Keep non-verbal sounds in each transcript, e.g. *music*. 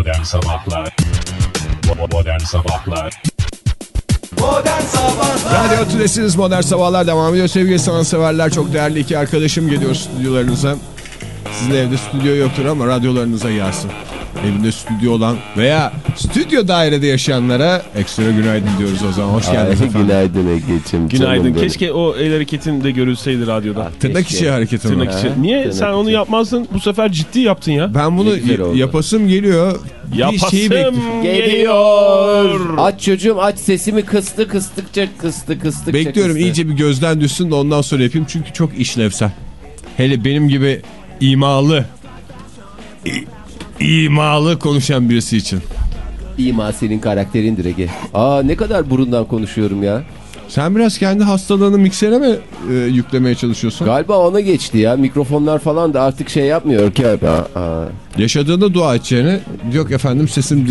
Modern Sabahlar Modern Sabahlar Modern Sabahlar Radyo Tülesi'niz Modern Sabahlar devam ediyor. Sevgili sanatseverler çok değerli iki arkadaşım geliyor stüdyolarınıza. Sizin evde stüdyo yoktur ama radyolarınıza gelsin. Evinde stüdyo olan veya stüdyo dairede yaşayanlara ekstra günaydın diyoruz o zaman. Hoş geldiniz Ay, efendim. Günaydın Ege'ciğim. Günaydın. Keşke o el hareketin de görülseydi radyoda. Tırnak Keşke. içi hareketi mi? Tırnak içi. Niye tırnak sen onu yapmazdın? Bu sefer ciddi yaptın ya. Ben bunu yapasım geliyor. Bir Yapasım geliyor. Aç çocuğum aç sesimi kıstı kıstıkça kıstı kıstıkça Bekliyorum kıstı. iyice bir gözden düşsün de ondan sonra yapayım. Çünkü çok işlevsel. Hele benim gibi imalı i- imalı konuşan birisi için. İma senin karakterindir Ege. Aa ne kadar burundan konuşuyorum ya. Sen biraz kendi hastalığını miksere mi e, yüklemeye çalışıyorsun? Galiba ona geçti ya. Mikrofonlar falan da artık şey yapmıyor ki. Aa, aa. Yaşadığında dua edeceğine yok efendim sesim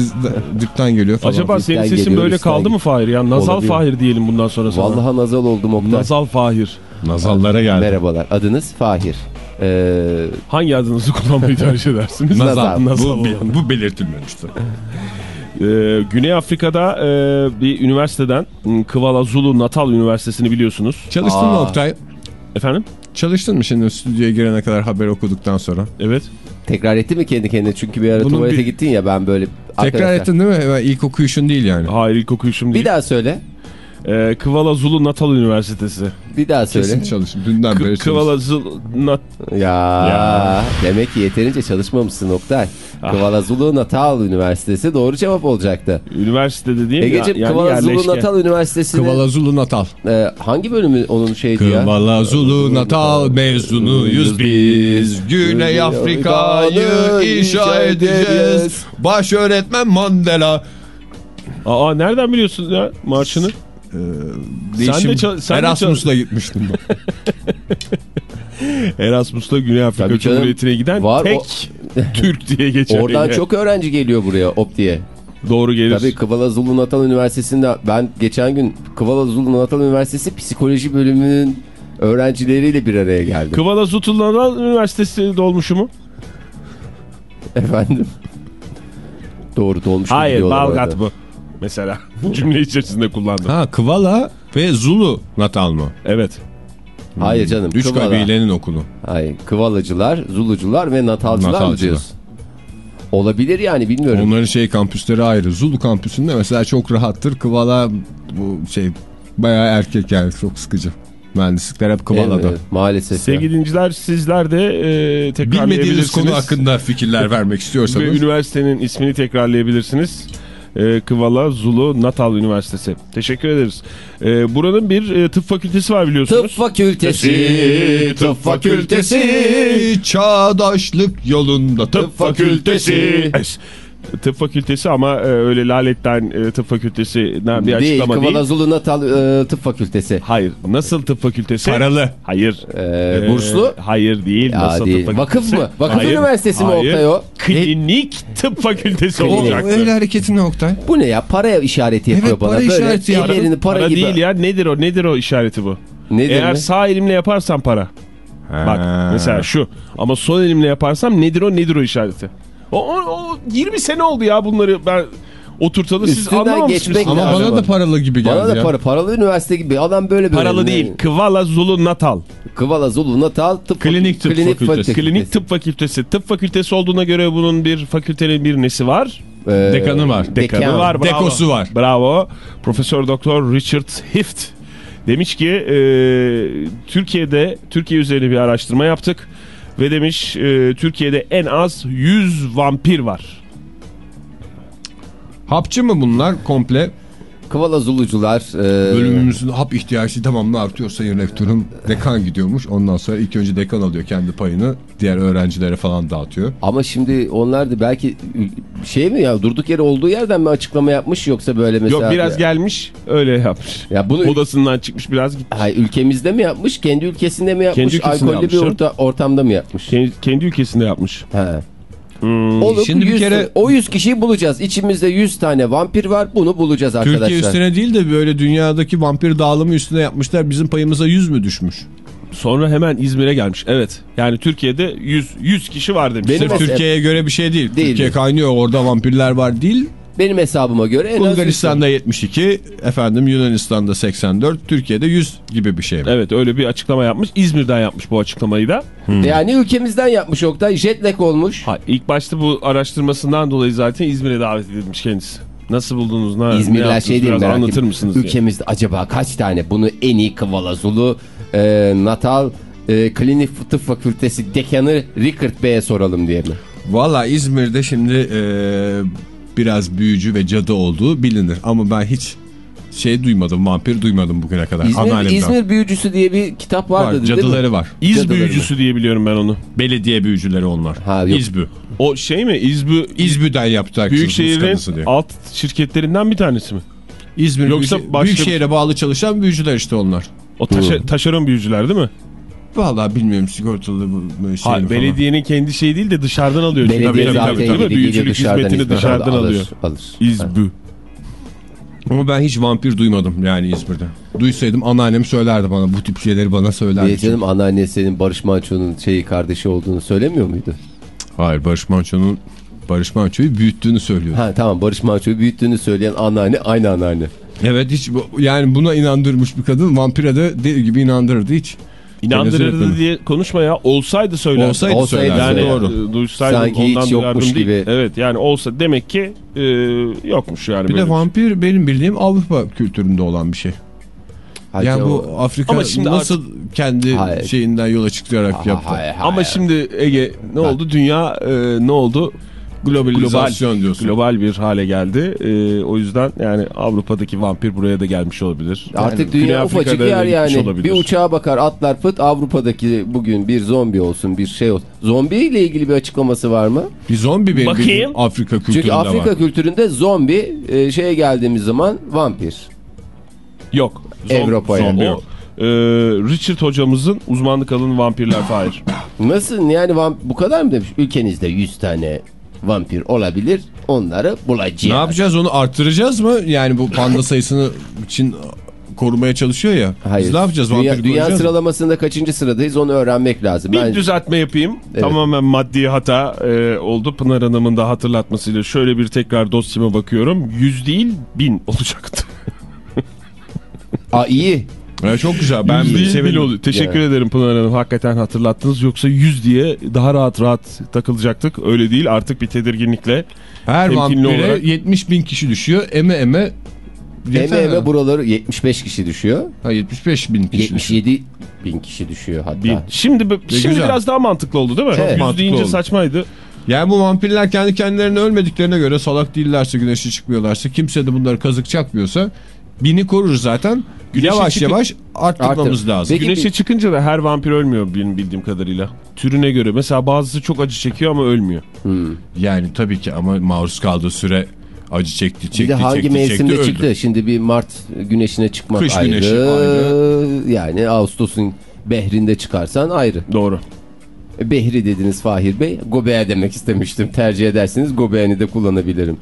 dipten geliyor falan. Acaba senin Üstten sesin geliyor, böyle kaldı mı Fahir ya? Nazal Olabilir. Fahir diyelim bundan sonra sana. Vallahi nazal oldum Oktay. Nazal Fahir. Nazallara geldi. Merhabalar. Adınız Fahir. Ee, Hangi adınızı kullanmayı tercih edersiniz? Nazal. Nazal. Bu, bu belirtilmemişti. Ee, Güney Afrika'da e, bir üniversiteden m, Kıvala Zulu Natal Üniversitesi'ni biliyorsunuz. Çalıştın mı. Oktay? Efendim? Çalıştın mı şimdi stüdyoya girene kadar haber okuduktan sonra? Evet. tekrar etti mi kendi kendine? Çünkü bir ara Bunun tuvalete bir- gittin ya ben böyle... Tekrar Arkadaşlar, ettin değil mi? Hemen ilk okuyuşun değil yani. Hayır ilk okuyuşum Bir değil. daha söyle. Ee, Kıvala Zulu Natal Üniversitesi. Bir daha söyle. Kesin çalıştım. Dünden beri çalıştım. Kıvala Zulu Nat... Ya, Ya. demek ki yeterince çalışmamışsın Oktay. Ah. Kıvala Zulu Natal Üniversitesi doğru cevap olacaktı. Üniversite dediğim Egeciğim ya, yani Kıvala Zulu. Natal Üniversitesi'nin Kıvala Zulu Natal. e, hangi bölümü onun şeydi ya? Kıvala Zulu Natal mezunuyuz biz. Güney Afrika'yı inşa edeceğiz. Baş öğretmen Mandela. Aa nereden biliyorsun ya marşını? Değişim. de çal- sen de Erasmus'la gitmiştim ben. *laughs* Erasmus'ta Güney Afrika Tabii. Cumhuriyeti'ne giden Var tek *laughs* Türk diye geçer. Oradan yani. çok öğrenci geliyor buraya Opti'ye. doğru gelir. Tabii Kıvala Zulu Natal Üniversitesi'nde ben geçen gün Kıvala Zulu Natal Üniversitesi psikoloji bölümünün öğrencileriyle bir araya geldim. Kıvala Zutullar Üniversitesi dolmuşu mu? Efendim. Doğru dolmuş. Hayır Balgat bu. Mesela *laughs* cümle içerisinde kullandım. Ha Kıvala ve Zulu Natal mı? Evet. Hayır canım. Üç Kıvala. kabilenin okulu. Hayır. Kıvalacılar, Zulucular ve Natalcılar, mı Natalcılar. diyorsun? Olabilir yani bilmiyorum. Onların şey kampüsleri ayrı. Zulu kampüsünde mesela çok rahattır. Kıvala bu şey bayağı erkek yani çok sıkıcı. Mühendislikler hep Kıvala'da. Evet, maalesef. Sevgili dinleyiciler sizler de e, tekrarlayabilirsiniz. Bilmediğiniz konu hakkında fikirler *laughs* vermek Ve istiyorsanız. üniversitenin ismini tekrarlayabilirsiniz. E, Kıvala Zulu Natal Üniversitesi. Teşekkür ederiz. E, buranın bir e, tıp fakültesi var biliyorsunuz. Tıp fakültesi, tıp fakültesi. Çağdaşlık yolunda tıp fakültesi. Tıp fakültesi ama e, öyle laletten e, tıp fakültesinden bir Değil, açıklama değil. Kıvala Zulu Natal e, tıp fakültesi. Hayır. Nasıl tıp fakültesi? Paralı. Hayır. Ee, Ee, burslu? Hayır değil. Ya Nasıl değil. tıp Vakıf fakültesi? mı? Vakıf üniversitesi mi hayır. Oktay o? Klinik tıp fakültesi olacaktı. Öyle hareketi ne Oktay? Bu ne ya? Paraya işareti yapıyor Evet, bana. para Böyle işareti ya. para, Para gibi. değil ya. Nedir o? Nedir o işareti bu? Nedir Eğer mi? sağ elimle yaparsam para. Bak Ha. mesela şu. Ama sol elimle yaparsam nedir o? Nedir o işareti? O, o, o 20 sene oldu ya bunları ben oturtalı siz anlamamışsınız. Ama bana da paralı gibi geldi Bana da ya. para. Paralı üniversite gibi. Adam böyle böyle. Paralı değil. Kıvala Zulu Natal. Kıvala Zulu Natal tıp Klinik tıp fakültesi. Klinik tıp fakültesi. Tıp fakültesi olduğuna göre bunun bir fakültenin bir nesi var? Ee, Dekanı var. Dekanı Dekan. var. Bravo. Dekosu var. Bravo. Profesör Doktor Richard Hift demiş ki e, Türkiye'de Türkiye üzerine bir araştırma yaptık ve demiş e, Türkiye'de en az 100 vampir var. Hapçı mı bunlar komple? Kıvala Zulucular. e, Bölümümüzün hap ihtiyacı devamlı artıyor sayın rektörüm. Dekan gidiyormuş. Ondan sonra ilk önce dekan alıyor kendi payını. Diğer öğrencilere falan dağıtıyor. Ama şimdi onlar da belki şey mi ya durduk yere olduğu yerden mi açıklama yapmış yoksa böyle mesela. Yok biraz gelmiş öyle yapmış. Ya bunu Odasından çıkmış biraz gitmiş. Hayır, ülkemizde mi yapmış, kendi ülkesinde mi yapmış, Kendi ülkesinde alkollü bir yapmış orta, ortamda mı yapmış? Kendi, kendi ülkesinde yapmış. He. Hmm. Olup Şimdi bir 100 kere- o 100 kişiyi bulacağız. İçimizde 100 tane vampir var. Bunu bulacağız arkadaşlar. Türkiye üstüne değil de böyle dünyadaki vampir dağılımı üstüne yapmışlar. Bizim payımıza 100 mü düşmüş? Sonra hemen İzmir'e gelmiş. Evet. Yani Türkiye'de 100 100 kişi var demiş. Benim Sırf Türkiye'ye göre bir şey değil. Değil. Türkiye kaynıyor orada vampirler var değil. Benim hesabıma göre en az Bulgaristan'da 72, efendim Yunanistan'da 84, Türkiye'de 100 gibi bir şey. Evet öyle bir açıklama yapmış. İzmir'den yapmış bu açıklamayı da. Yani ülkemizden yapmış Oktay. Jetlag olmuş. Ha, ilk başta bu araştırmasından dolayı zaten İzmir'e davet edilmiş kendisi. Nasıl buldunuz? Ne, ne İzmirliler yaptınız? şey değil merak anlatır ettim. mısınız diye. Ülkemizde acaba kaç tane bunu en iyi Kıvalazulu e, Natal e, Klinik Tıp Fakültesi Dekanı Rickert Bey'e soralım diye mi? Valla İzmir'de şimdi e, biraz büyücü ve cadı olduğu bilinir. Ama ben hiç şey duymadım, vampir duymadım bugüne kadar. İzmir. İzmir Büyücüsü diye bir kitap vardı var, değil mi? cadıları var. İz Cadıları büyücüsü diye biliyorum ben onu. Belediye büyücüleri onlar. Ha, yok. İzbü. O şey mi? İzbü İzbü'den yaptılar. Büyükşehir'in diye. alt şirketlerinden bir tanesi mi? İzmir Yoksa büyük, başka- Büyükşehir'e bağlı çalışan büyücüler işte onlar. O taşa, taşeron büyücüler değil mi? Vallahi bilmiyorum sigortalı mı şey Ha, falan. belediyenin kendi şeyi değil de dışarıdan alıyor. Belediye Tabii, zaten tabii, değil mi? geliyor Büyücülük dışarıdan hizmetini hizmet dışarıdan alır, alıyor. alır. İzbü. Ama ben hiç vampir duymadım yani İzmir'de. Duysaydım anneannem söylerdi bana bu tip şeyleri bana söylerdi. Diye canım anneanne senin Barış Manço'nun şeyi kardeşi olduğunu söylemiyor muydu? Hayır Barış Manço'nun Barış Manço'yu büyüttüğünü söylüyor. Ha tamam Barış Manço'yu büyüttüğünü söyleyen anneanne aynı anneanne. Evet hiç bu- yani buna inandırmış bir kadın vampire de deli gibi inandırırdı hiç. İnandırırdı diye konuşma ya. Olsaydı söylerdi. Olsaydı, Olsaydı söylerdi. Yani doğru. e, duysaydım Sanki hiç ondan yokmuş duyardım değil. gibi. Evet yani olsa demek ki e, yokmuş yani. Bir de vampir benim bildiğim Avrupa kültüründe olan bir şey. Hadi yani o- bu Afrika Ama şimdi nasıl kendi Hayır. şeyinden yola çıkarak Ha, yaptı. hayır, hayır. Ama şimdi Ege ne oldu? Dünya e, ne oldu? Globalizasyon diyorsun. Global bir hale geldi. E, o yüzden yani Avrupa'daki vampir buraya da gelmiş olabilir. Artık Yani dünya Güney ufacık Afrika'da yer yani. olabilir. Bir uçağa bakar atlar fıt Avrupa'daki bugün bir zombi olsun bir şey olsun. Zombi ile ilgili bir açıklaması var mı? Bir zombi benim Bakayım. bildiğim Afrika kültüründe Çünkü Afrika var. kültüründe zombi e, şeye geldiğimiz zaman vampir. Yok. Avrupa'ya. zombi yok. O, e, Richard hocamızın uzmanlık alanı vampirler Fahir. Nasıl yani vamp bu kadar mı demiş? Ülkenizde 100 tane vampir olabilir. Onları bulacağız. Ne yapacağız onu arttıracağız mı? Yani bu panda sayısını için korumaya çalışıyor ya. Hayır. Biz ne yapacağız? Dünya, Vampiri dünya sıralamasında kaçıncı sıradayız onu öğrenmek lazım. Bir Ben- düzeltme yapayım. Evet. Tamamen maddi hata e, oldu. Pınar Hanım'ın da hatırlatmasıyla şöyle bir tekrar dosyama bakıyorum. 100 değil 1000 *laughs* olacaktı. Aa, iyi. Evet, çok güzel. Ben 100 değil 1000 sevindim. oldu. Teşekkür Yani. ederim Pınar Hanım. Hakikaten hatırlattınız. Yoksa 100 diye daha rahat rahat takılacaktık. Öyle değil. Artık bir tedirginlikle. Her vampire olarak- 70 bin kişi düşüyor. Eme eme Eme eme ya. buraları 75 kişi düşüyor. Ha, 75 bin kişi. 77 bin kişi düşüyor hatta. Bin. Şimdi şimdi güzel. biraz daha mantıklı oldu değil mi? Çok 100 mantıklı deyince oldu. saçmaydı. Yani bu vampirler kendi kendilerine ölmediklerine göre salak değillerse güneşe çıkmıyorlarsa kimse de bunları kazık çakmıyorsa bini korur zaten. Güneşe yavaş çıkıp- yavaş arttırmamız Artır. lazım. Peki Güneşe bir- çıkınca da her vampir ölmüyor benim bildiğim kadarıyla. Türüne göre. Mesela bazısı çok acı çekiyor ama ölmüyor. Yani tabii ki ama maruz kaldığı süre acı çekti çekti Bir de hangi çekti mevsimde çekti çıktı? öldü. Şimdi bir Mart güneşine çıkmak Kış ayrı. güneşi ayrı. Yani Ağustos'un behrinde çıkarsan ayrı. Doğru. E, Behri dediniz Fahir Bey. Gobeğe demek istemiştim. Tercih edersiniz gobeğini de kullanabilirim.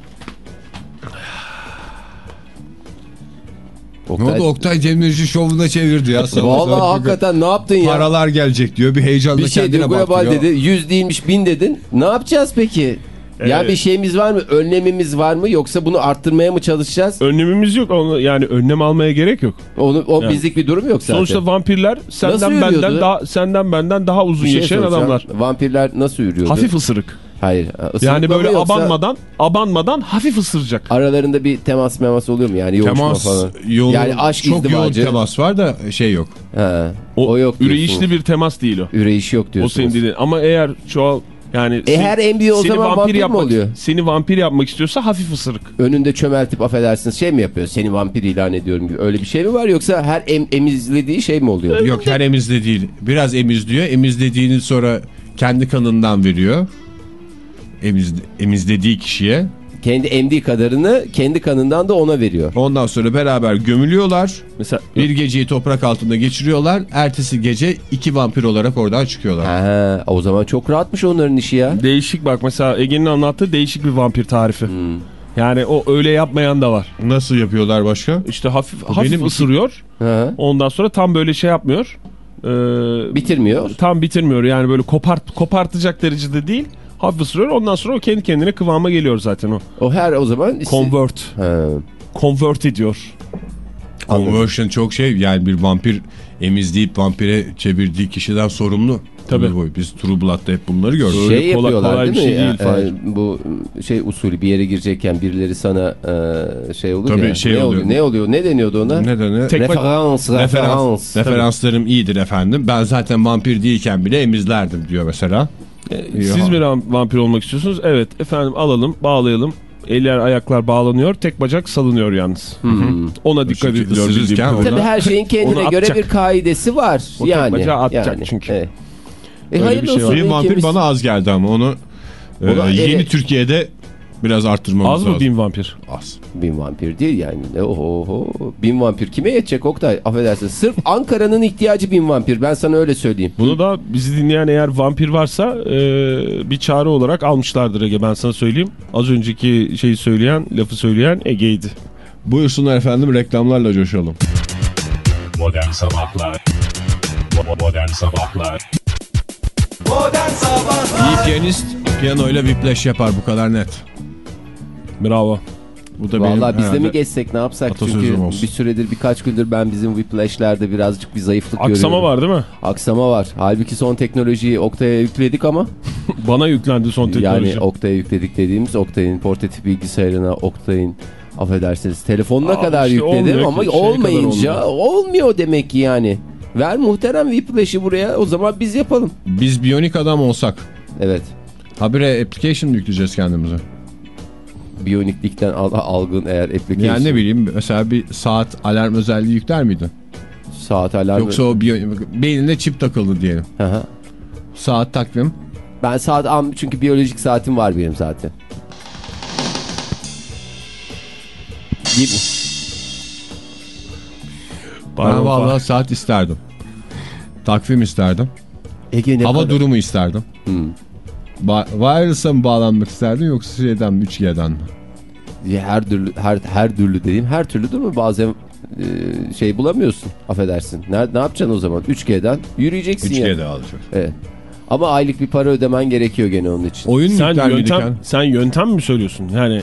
Ne oldu Oktay Demirci şovuna çevirdi ya. sabah. hakikaten ne yaptın ya? Paralar gelecek diyor. Bir heyecanla bir şey kendine diyor global baktırıyor. dedi. Yüz değilmiş bin dedin. Ne yapacağız peki? Ya Evet. bir şeyimiz var mı? Önlemimiz var mı? Yoksa bunu arttırmaya mı çalışacağız? Önlemimiz yok. Onu, yani önlem almaya gerek yok. Onu, o Yani. bizlik bir durum yok zaten. Sonuçta vampirler senden Nasıl benden yürüyordu? daha senden benden daha uzun Bir şey yaşayan soracağım. adamlar. Vampirler nasıl yürüyordu? Hafif ısırık. Hayır. Yani böyle yoksa abanmadan abanmadan hafif ısıracak. Aralarında bir temas memas oluyor mu? Yani yoğuşma Temas falan. yoğun, Yani aşk çok yoğun izdivacı. temas var da şey yok. Ha, O, o, yok diyorsunuz. üreyişli bir temas değil o. Üreyiş yok O diyorsunuz. senin dediğin. Ama eğer çoğal yani E sen- her büyüğü o seni zaman vampir mi yapmak, oluyor? Seni vampir yapmak istiyorsa hafif ısırık. Önünde çömeltip affedersiniz şey mi yapıyor? Seni vampir ilan ediyorum gibi. Öyle bir şey mi var yoksa her em, emizlediği şey mi oluyor? Yok her emizde değil. Biraz emizliyor. Emizlediğini sonra kendi kanından veriyor. Emiz, emizlediği kişiye. Kendi emdiği kadarını kendi kanından da ona veriyor. Ondan sonra beraber gömülüyorlar. Mesela Bir geceyi toprak altında geçiriyorlar. Ertesi gece iki vampir olarak oradan çıkıyorlar. Ha, o zaman çok rahatmış onların işi ya. değişik bak mesela Ege'nin anlattığı değişik bir vampir tarifi. Hmm. Yani o öyle yapmayan da var. Nasıl yapıyorlar başka? İşte hafif benim hafif iki- ısırıyor. Ha. Ondan sonra tam böyle şey yapmıyor. e, Bitirmiyor. tam bitirmiyor. Yani böyle kopart, kopartacak derecede değil. Hafif ısırıyor. Ondan sonra o kendi kendine kıvama geliyor zaten o. O her o zaman... Convert. Ha. Convert ediyor. Conversion çok şey yani bir vampir emizleyip vampire çevirdiği kişiden sorumlu. Tabii. Boyu. Biz True Blood'da hep bunları gördük. Öyle Şey kolay- yapıyorlar kolay bir değil mi? şey değil, Ya, Fahir. e, bu şey usulü bir yere girecekken birileri sana e, şey olur Tabii ya. şey ne oluyor. Ne oluyor? Ne deniyordu ona? Ne? Tek- Referans, referans. Referans, referanslarım iyidir efendim. Ben zaten vampir değilken bile emizlerdim diyor mesela. Siz mi vampir olmak istiyorsunuz? Evet efendim alalım bağlayalım. Eller ayaklar bağlanıyor. Tek bacak salınıyor yalnız. Ona dikkat ediliyor. Tabii her şeyin kendine göre bir kaidesi var. O tek yani. bacağı atacak yani. çünkü. Evet. E, hayırlı bir şey olsun. Benim vampir bana az geldi ama onu e, da- yeni evet. Türkiye'de biraz arttırmamız Az lazım. mı bin vampir? Az. Bin vampir değil yani. Oho. Bin vampir kime yetecek Oktay? Affedersin. Sırf *laughs* Ankara'nın ihtiyacı bin vampir. Ben sana öyle söyleyeyim. Bunu da bizi dinleyen eğer vampir varsa e, bir çağrı olarak almışlardır Ege ben sana söyleyeyim. Az önceki şeyi söyleyen, lafı söyleyen Ege'ydi. Buyursunlar efendim reklamlarla coşalım. Modern Sabahlar Modern Sabahlar Modern Sabahlar İyi piyanist piyanoyla whiplash yapar bu kadar net. Bravo. Bu da Vallahi biz de mi geçsek ne yapsak? Çünkü olsun. bir süredir birkaç gündür ben bizim Whiplash'lerde birazcık bir zayıflık Aksama görüyorum. var değil mi? Aksama var. Halbuki son teknolojiyi Oktay'a yükledik ama *laughs* Bana yüklendi son teknoloji. yani Oktay'a yükledik dediğimiz Oktay'ın portatif bilgisayarına Oktay'ın affedersiniz telefonuna Aa, kadar işte yükledim olmuyor ama olmayınca olmuyor demek ki yani. Ver muhterem Whiplash'i buraya o zaman biz yapalım. Biz biyonik adam olsak Evet. habire application yükleyeceğiz kendimize? Biyoniklikten al algın eğer application. Yani ne bileyim mesela bir saat alarm özelliği yükler miydin? Saat alarmı. Yoksa o biyo- beynine çip takıldı diyelim. Hı hı. Saat takvim. Ben saat am çünkü biyolojik saatim var benim zaten. Gibi. Ben vallahi saat isterdim. Takvim isterdim. Ege ne Hava kadar- durumu isterdim. Hmm. Ba wireless'a mı bağlanmak isterdin yoksa şeyden mi 3G'den mi? Her türlü her her türlü dediğim her türlü değil mi? Bazen e, şey bulamıyorsun. Affedersin. Ne, ne yapacaksın o zaman? 3G'den yürüyeceksin ya. 3G'de alacak. Evet. Ama aylık bir para ödemen gerekiyor gene onun için. Oyun Sen yöntem, yani? sen yöntem mi söylüyorsun? Yani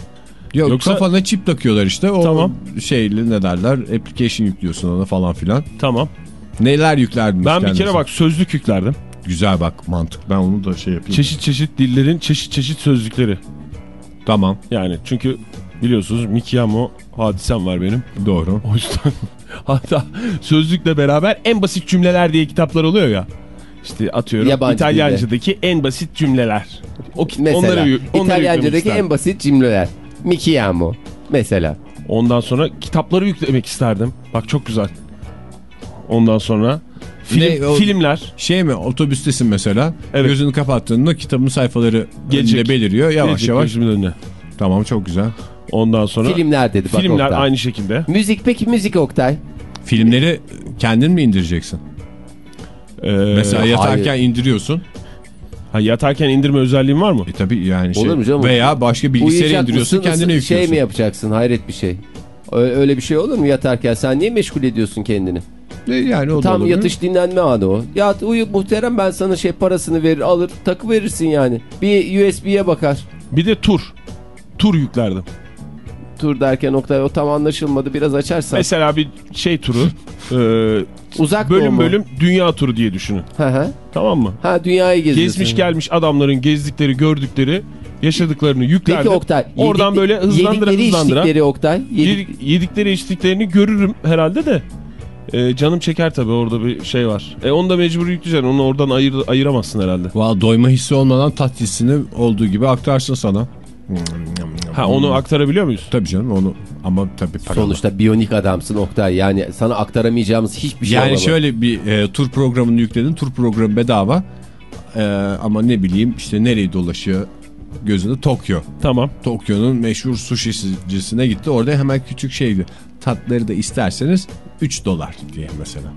Yok Yoksa- kafana çip takıyorlar işte. O Tamam. şeyli ne derler? Application yüklüyorsun ona falan filan. tamam. Neler yüklerdiniz Ben bir kendinize? kere bak sözlük yüklerdim. Güzel bak mantık. Ben onu da şey yapayım. Çeşit çeşit dillerin çeşit çeşit sözlükleri. Tamam. Yani çünkü biliyorsunuz Mikiyamo hadisem var benim. Doğru. O yüzden *laughs* hatta sözlükle beraber en basit cümleler diye kitaplar oluyor ya. İşte atıyorum Yabancı İtalyancadaki en basit cümleler. O kit- Mesela onları, onları İtalyancadaki en basit cümleler. Mi chiamo. Mesela. Ondan sonra kitapları yüklemek isterdim. Bak çok güzel. Ondan sonra film, Ne, o- filmler Şey mi otobüstesin mesela. Evet. Gözünü kapattığında kitabın sayfaları Gelecek. önünde beliriyor. Yavaş gelecek yavaş. gözümün önüne. Tamam çok güzel. Ondan sonra Filmler dedi bak filmler Oktay. aynı şekilde. Müzik peki müzik Oktay. Filmleri kendin mi indireceksin? Ee, Mesela yatarken hayır. indiriyorsun. ha, yatarken indirme özelliğin var mı? E tabii yani şey. Olur mu canım? Veya başka bilgisayara indiriyorsun mısın, kendine yüklüyorsun. Şey mi yapacaksın hayret bir şey. Öyle bir şey olur mu yatarken sen niye meşgul ediyorsun kendini? E yani o Tam yatış dinlenme anı o. Yat uyu muhterem ben sana şey parasını verir alır takı verirsin yani. Bir USB'ye bakar. Bir de tur. Tur yüklerdim. Tur derken Oktay o tam anlaşılmadı biraz açarsan. Mesela bir şey turu. *laughs* e, Uzak bölüm mu? bölüm dünya turu diye düşünün. Hı hı. Tamam mı? Ha dünyayı geziyorsun. Gezmiş gelmiş adamların gezdikleri, gördükleri, yaşadıklarını yüklerdim. Peki Oktay. Oradan yedik- böyle hızlandıra yedikleri hızlandıra. içtikleri Oktay. Yedik, yedikleri içtiklerini görürüm herhalde de. E, canım çeker tabii orada bir şey var. E onu da mecbur yükleyeceksin. Onu oradan ayır, ayıramazsın herhalde. Valla doyma hissi olmadan tat hissini olduğu gibi aktarsın sana. Ha onu aktarabiliyor muyuz? Tabii canım onu ama tabii paralı. Sonuçta biyonik adamsın Oktay. Yani sana aktaramayacağımız hiçbir şey Yani olmamalı. şöyle bir e, tur programını yükledin. Tur programı bedava. E, ama ne bileyim işte nereyi dolaşıyor gözünde Tokyo. Tamam. Tokyo'nun meşhur sushi'cisine gitti. Orada hemen küçük şeydi. Tatları da isterseniz 3 dolar diye mesela.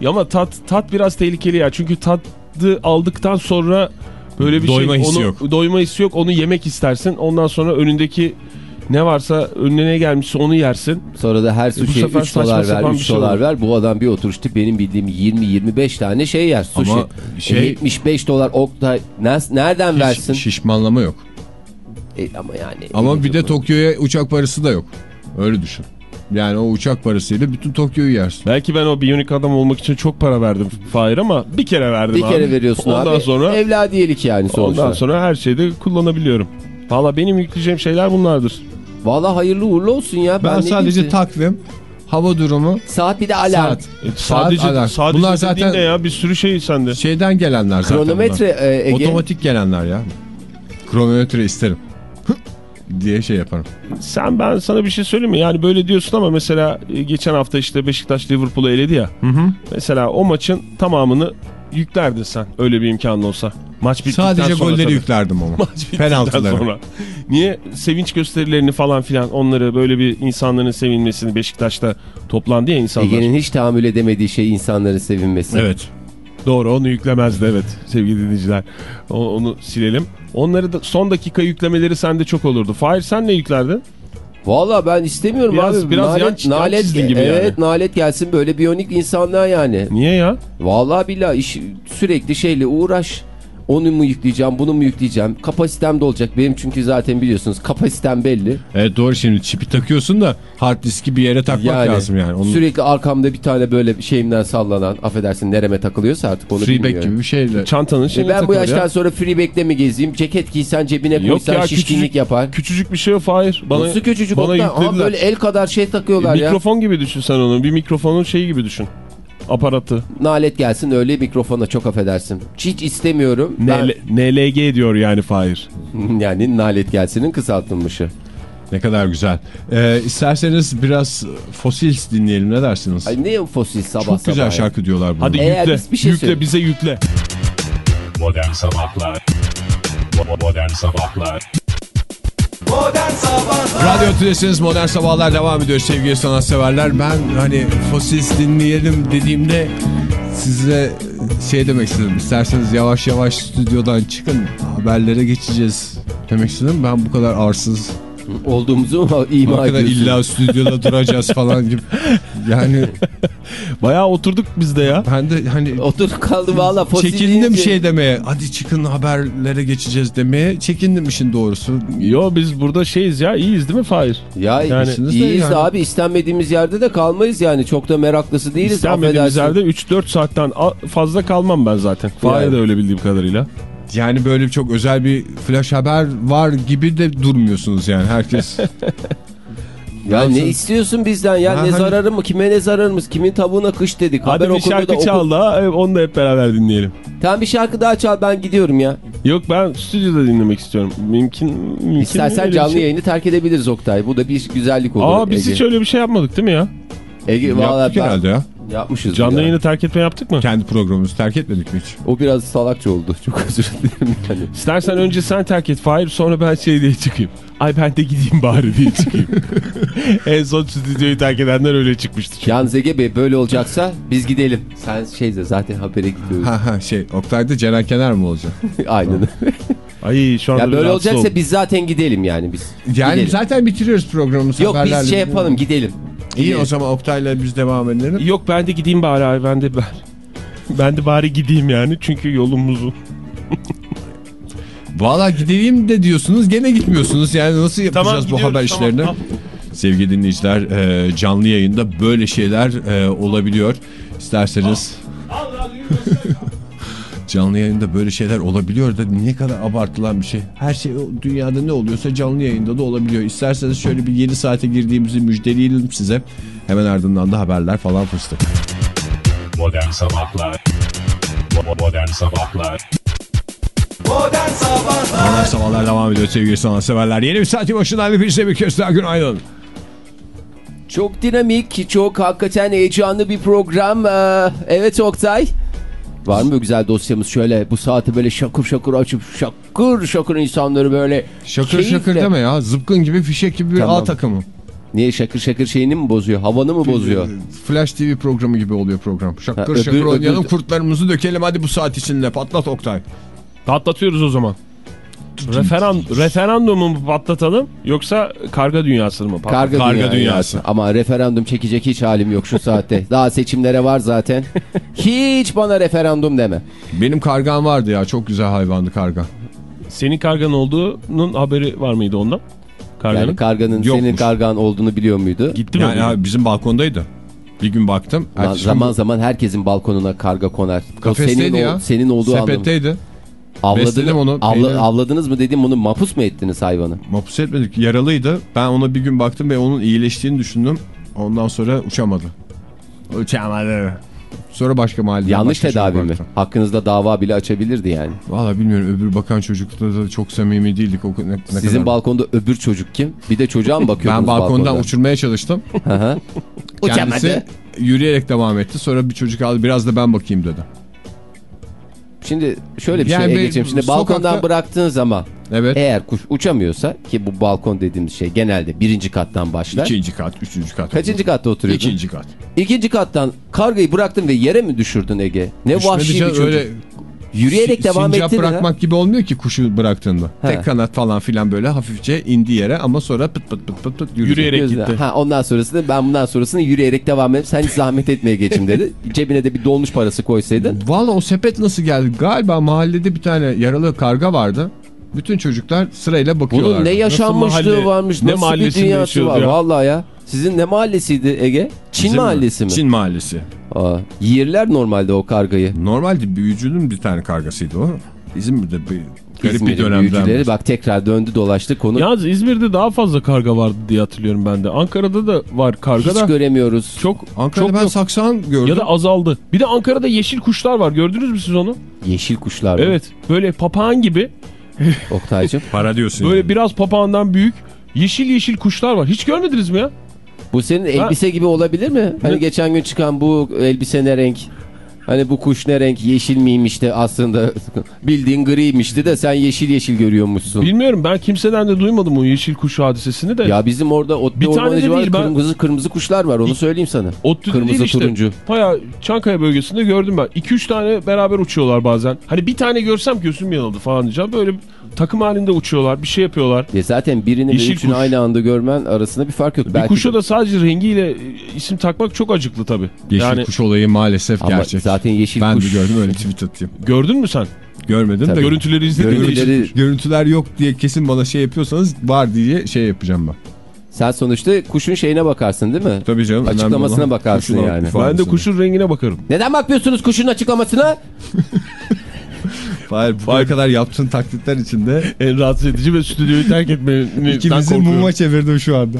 Ya ama tat tat biraz tehlikeli ya. Çünkü tadı aldıktan sonra böyle bir Doyma şey hissi onu yok. doyma hissi yok. Onu yemek istersin. Ondan sonra önündeki Ne varsa önüne gelmişse onu yersin. Sonra da her sushi'ye sefer 3 saçma dolar ver, sapan 3 bir şey dolar olur. ver. Bu adam bir oturuşta benim bildiğim 20-25 tane şey yer sushi. Ama şey- E, 75 dolar Oktay nereden Hiç versin? şişmanlama yok. E, ama yani. Ama bir de Tokyo'ya uçak parası da yok. Öyle düşün. Yani o uçak parasıyla bütün Tokyo'yu yersin. Belki ben o biyonik adam olmak için çok para verdim Fahir ama bir kere verdim bir abi. kere veriyorsun Ondan abi. sonra Evladiyelik yani sonuçta. ondan sonra her şeyde kullanabiliyorum. Valla benim yükleyeceğim şeyler bunlardır. Valla hayırlı uğurlu olsun ya. Ben, ne sadece diyeyim takvim, hava durumu, Saat bir de alarm. saat. E, sadece alarm. sadece Bunlar zaten ne ya bir sürü şey sende. şeyden gelenler zaten. Kronometre bunlar. e, Ege. Otomatik gelenler ya. Kronometre isterim. Diye şey yaparım. Sen ben sana bir şey söyleyeyim mi? Yani böyle diyorsun ama mesela e, geçen hafta işte Beşiktaş Liverpool'u eledi ya. Mesela o maçın tamamını yüklerdin sen öyle bir imkanın olsa. Maç bittikten Sadece sonra golleri tabii. yüklerdim ama. *laughs* Maç Penaltıları. sonra. Niye sevinç gösterilerini falan filan onları böyle bir insanların sevinmesini Beşiktaş'ta toplandı ya insanlar. Ege'nin hiç tahammül edemediği şey insanların sevinmesi. Evet. Doğru onu yüklemezdi evet sevgili dinleyiciler. O- onu silelim. Onları da son dakika yüklemeleri sende çok olurdu. Fahir sen ne yüklerdin? Valla ben istemiyorum Biraz- abi. biraz nalet, yan- yan nalet, çizdin gibi evet, yani. nalet gelsin böyle biyonik insanlar yani. Niye ya? Vallahi billahi iş, sürekli şeyle uğraş. Onu mu yükleyeceğim, bunu mu yükleyeceğim? Kapasitem de olacak. Benim çünkü zaten biliyorsunuz kapasitem belli. Evet doğru şimdi çipi takıyorsun da hard diski bir yere takmak lazım yani. Onun Sürekli arkamda bir tane böyle şeyimden sallanan, affedersin nereme takılıyorsa artık onu freeback bilmiyorum. gibi bir şeyle. Çantanın E şeyine ben bu yaştan ya. sonra freeback'le mi gezeyim? Ceket giysen cebine Yok koysan ya şişkinlik küçücük, yapar. küçücük bir şey o Fahir. Bana, Nasıl küçücük bana yüklediler. böyle el kadar şey takıyorlar ya. Mikrofon gibi düşün sen onu. Bir mikrofonun şeyi gibi düşün. Aparatı. Nalet gelsin öyle mikrofona çok affedersin. Hiç istemiyorum. Ben- NL NLG diyor yani Fahir. yani nalet gelsinin kısaltılmışı. Ne kadar güzel. Ee, isterseniz biraz Fossils dinleyelim ne dersiniz? Ay ne fosil sabah Çok sabah. güzel ya. şarkı diyorlar bunu. Hadi Eğer yükle. biz bir şey yükle söyle- bize yükle. Modern Sabahlar Modern Sabahlar Radyo Tülesi'niz Modern Sabahlar devam ediyor sevgili sanatseverler. Ben hani Fossils dinleyelim dediğimde size şey demek istedim. İsterseniz yavaş yavaş stüdyodan çıkın haberlere geçeceğiz demek istedim. Ben bu kadar arsız, Olduğumuzu *laughs* ima kadar ediyorsun. illa stüdyoda duracağız falan gibi. Yani *laughs* Bayağı oturduk biz de ya. ben de hani Otur kaldı valla çekindim şey demeye. Hadi çıkın haberlere geçeceğiz demeye. Çekindim işin doğrusu. Yo biz burada şeyiz ya iyiyiz değil mi Fahir? Ya Yani- iyiyiz yani. abi istenmediğimiz yerde de kalmayız yani. Çok da meraklısı değiliz. İstenmediğimiz affedersin. yerde 3-4 saatten fazla kalmam ben zaten. Fahir Yani. de öyle bildiğim kadarıyla. Yani böyle çok özel bir flash haber var gibi de durmuyorsunuz yani herkes. *laughs* Ya ne istiyorsun bizden ya? Ha, ne hani- zararı mı? Kime ne zararımız? Kimin tavuğuna kış dedik. Hadi Haber bir şarkı da oku- çal da onu da hep beraber dinleyelim. Tamam bir şarkı daha çal ben gidiyorum ya. Yok ben stüdyoda dinlemek istiyorum. Mümkün, mümkün mü İstersen canlı şey? yayını terk edebiliriz Oktay. Bu da bir güzellik olur. Aa biz Ege. hiç öyle bir şey yapmadık değil mi ya? Ege Yaptık ben- herhalde ya. Yapmışız. Canlı ya. yayını terk etme yaptık mı? Kendi programımızı terk etmedik mi hiç? O biraz salakça oldu. Çok özür dilerim. Yani. *laughs* İstersen önce sen terk et Fahir sonra ben şey diye çıkayım. Ay ben de gideyim bari diye çıkayım. *laughs* en son stüdyoyu terk edenler öyle çıkmıştı. çünkü. Yalnız Ege Bey böyle olacaksa biz gidelim. Sen şeyde zaten habere gidiyoruz. Ha ha şey Oktay'da Ceren Kenar mı olacak? *laughs* Aynen. Ay şu anda ya böyle olacaksa oldum. biz zaten gidelim yani biz. Yani Gidelim. zaten bitiriyoruz programımızı Yok biz şey yapalım gidelim. İyi o zaman Oktay'la biz devam edelim. Yok ben de gideyim bari abi ben de ben. Ben de bari gideyim yani çünkü yolum uzun. *laughs* Valla gideyim de diyorsunuz gene gitmiyorsunuz. Yani nasıl yapacağız bu gidiyoruz, haber tamam, işlerini? tamam. Sevgili dinleyiciler e, canlı yayında böyle şeyler e, olabiliyor. İsterseniz canlı yayında böyle şeyler olabiliyor da ne kadar abartılan bir şey. Her şey o dünyada ne oluyorsa canlı yayında da olabiliyor. İsterseniz şöyle bir 7 saate girdiğimizi müjdeleyelim size. Hemen ardından da haberler falan fıstık. Modern Sabahlar Modern Sabahlar Modern Sabahlar Modern Sabahlar devam ediyor sevgili sanatseverler. Yeni bir saatin başından hepinize bir kez daha günaydın. Çok dinamik, çok hakikaten heyecanlı bir program. Ee, evet Oktay. Var mı güzel dosyamız şöyle bu saati böyle şakır şakır açıp şakır şakır insanları böyle Şakır keyifle- şakır deme ya. Zıpkın gibi fişek gibi bir Tamam. A takımı. Niye şakır şakır şeyini mi bozuyor? Havanı mı bozuyor? Flash TV programı gibi oluyor program. Şakır Ha, öbür- şakır oynayalım öbür- kurtlarımızı dökelim hadi bu saat içinde patlat Oktay. Patlatıyoruz o zaman. Referan, referandumu mu patlatalım yoksa karga dünyasını mı patlatalım? Karga, Karga dünya dünyası. ya. Ama referandum çekecek hiç halim yok şu saatte. *laughs* Daha seçimlere var zaten. hiç bana referandum deme. Benim kargam vardı ya çok güzel hayvandı karga. Senin kargan olduğunun haberi var mıydı ondan? Karganın. Yani karganın Yokmuş. senin kargan olduğunu biliyor muydu? Gitti mi? Yani ya bizim balkondaydı. Bir gün baktım. Lan zaman gün zaman herkesin balkonuna karga konar. O Kafesteydi senin, ya. senin olduğu anlamı. Avladın, onu, avla- peynir- avladınız mı dedim bunu mapus mu ettiniz hayvanı? Mapus etmedik yaralıydı. Ben ona bir gün baktım ve onun iyileştiğini düşündüm. Ondan sonra uçamadı. Uçamadı. Sonra başka mahallede. Yanlış başka tedavi mi? baktım. Hakkınızda dava bile açabilirdi yani. Valla bilmiyorum öbür bakan çocukla da çok samimi değildik. O, ne, ne Sizin kadar- balkonda öbür çocuk kim? Bir de çocuğa mı bakıyordunuz Ben balkondan balkonda? uçurmaya çalıştım. Hı hı. Kendisi Uçamadı. yürüyerek devam etti. Sonra bir çocuk aldı biraz da ben bakayım dedi. Şimdi şöyle bir Yani şey bir geçeyim. Şimdi sokakta- balkondan bıraktığın zaman Evet. eğer kuş uçamıyorsa ki bu balkon dediğimiz şey genelde birinci kattan başlar. İkinci kat, üçüncü kat. Kaçıncı katta oturuyordun? İkinci kat. İkinci kattan kargayı bıraktın ve yere mi düşürdün Ege? Ne Düşmedi vahşi bir çocuk. öyle Yürüyerek devam sincap ettin ha. bırakmak gibi olmuyor ki kuşu bıraktığında. He. Tek kanat falan filan böyle hafifçe indi yere ama sonra pıt pıt pıt pıt pıt yürüdü. Yürüyerek Gözüne- gitti. Ha, ondan sonrasında ben bundan sonrasını yürüyerek devam edip sen hiç zahmet etmeye geçim dedi. *laughs* Cebine de bir dolmuş parası koysaydın. Valla o sepet nasıl geldi? Galiba mahallede bir tane yaralı karga vardı. Bütün çocuklar sırayla bakıyorlar. Bunun ne yaşanmışlığı mahalle- varmış, ne nasıl bir dünyası var. ya? Vallahi ya. Sizin ne mahallesiydi Ege? Çin Bizim mahallesi mi? Çin mahallesi. Aa, yerler normalde o kargayı. Normalde büyücünün bir tane kargasıydı o. İzmir'de bir garip İzmir'in bir dönemden. büyücüleri bak tekrar döndü dolaştı konu. Yalnız İzmir'de daha fazla karga vardı diye hatırlıyorum ben de. Ankara'da da var karga Hiç da. göremiyoruz. Çok Ankara'da çok ben yok. saksan gördüm. Ya da azaldı. Bir de Ankara'da yeşil kuşlar var. Gördünüz mü siz onu? Yeşil kuşlar var. Evet. Böyle papağan gibi. Oktay'cım. *laughs* Para diyorsun. Böyle yani. biraz papağandan büyük. Yeşil yeşil kuşlar var. Hiç görmediniz mi ya? Bu senin elbise gibi olabilir mi? Hani Ne? geçen gün çıkan bu elbise ne renk? Hani bu kuş ne renk? Yeşil miymiş de aslında *laughs* bildiğin griymişti de sen yeşil yeşil görüyormuşsun. Bilmiyorum ben kimseden de duymadım o yeşil kuş hadisesini de. Ya bizim orada otlu ormancı var. ben- Kırmızı kırmızı kuşlar var onu söyleyeyim sana. Otlu Kırmızı işte. turuncu. Baya Çankaya bölgesinde gördüm ben. 2-3 tane beraber uçuyorlar bazen. Hani bir tane görsem gözüm yanıldı falan diyeceğim. Böyle takım halinde uçuyorlar. Bir şey yapıyorlar. Ya zaten birini Yeşil ve üçünü kuş. aynı anda görmen arasında bir fark yok. Bir Belki kuşa de- da sadece rengiyle e, isim takmak çok acıklı tabii. Yeşil yani kuş olayı maalesef Ama gerçek. zaten yeşil ben kuş. de gördüm öyle tweet atayım. gördün mü sen? Görmedim Tabii. de Görüntüleri izledin mi? Görüntüleri- Yeşil görüntüler yok diye kesin bana şey yapıyorsanız var diye şey yapacağım ben. Sen sonuçta kuşun şeyine bakarsın değil mi? Tabii canım. Açıklamasına bakarsın kuşun yani. Ben de kuşun rengine bakarım. Neden bakmıyorsunuz kuşun açıklamasına? *laughs* Hayır bu kadar yaptığın taklitler içinde En rahatsız edici ve stüdyoyu terk etmeninden ikimizi muma çevirdim şu anda.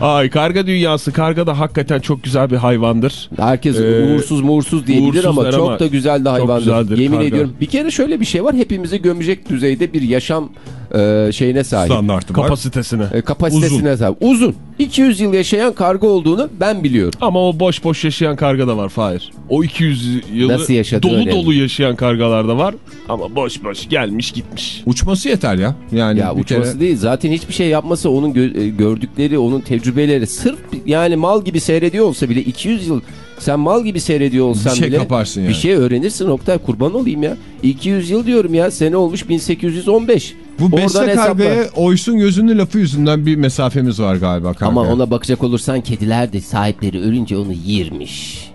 Ay karga dünyası. Karga da hakikaten çok güzel bir hayvandır. Herkes Ee, uğursuz muğursuz diyebilir ama uğursuzlar çok ama da güzel de hayvandır. Yemin karga. ediyorum. Bir kere şöyle bir şey var. Hepimizi gömecek düzeyde bir yaşam e, şeyine sahip. Standartı var. Kapasitesine. E, kapasitesine sahip. Uzun. 200 yıl yaşayan karga olduğunu ben biliyorum. Ama o boş boş yaşayan karga da var Fahir. O 200 yılı Nasıl yaşadığı dolu önemli. dolu yaşayan kargalar da var. Ama boş boş gelmiş gitmiş. Uçması yeter ya. Yani Ya uçması kere değil. Zaten hiçbir şey yapmasa onun gö- e, gördükleri, onun tecrübeleri sırf yani mal gibi seyrediyor olsa bile 200 yıl sen mal gibi seyrediyor olsan bir şey bile kaparsın yani. bir şey öğrenirsin Oktay kurban olayım ya. 200 yıl diyorum ya sene olmuş 1815. Bu hesapla. kargaya oysun gözünün lafı yüzünden bir mesafemiz var galiba kargaya. Ama ona bakacak olursan kediler de sahipleri ölünce onu yirmiş.